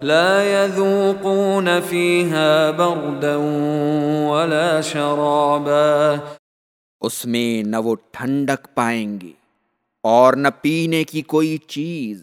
لا يذوقون فيها بردا ولا شرابا. اس میں نہ وہ ٹھنڈک پائیں گے اور نہ پینے کی کوئی چیز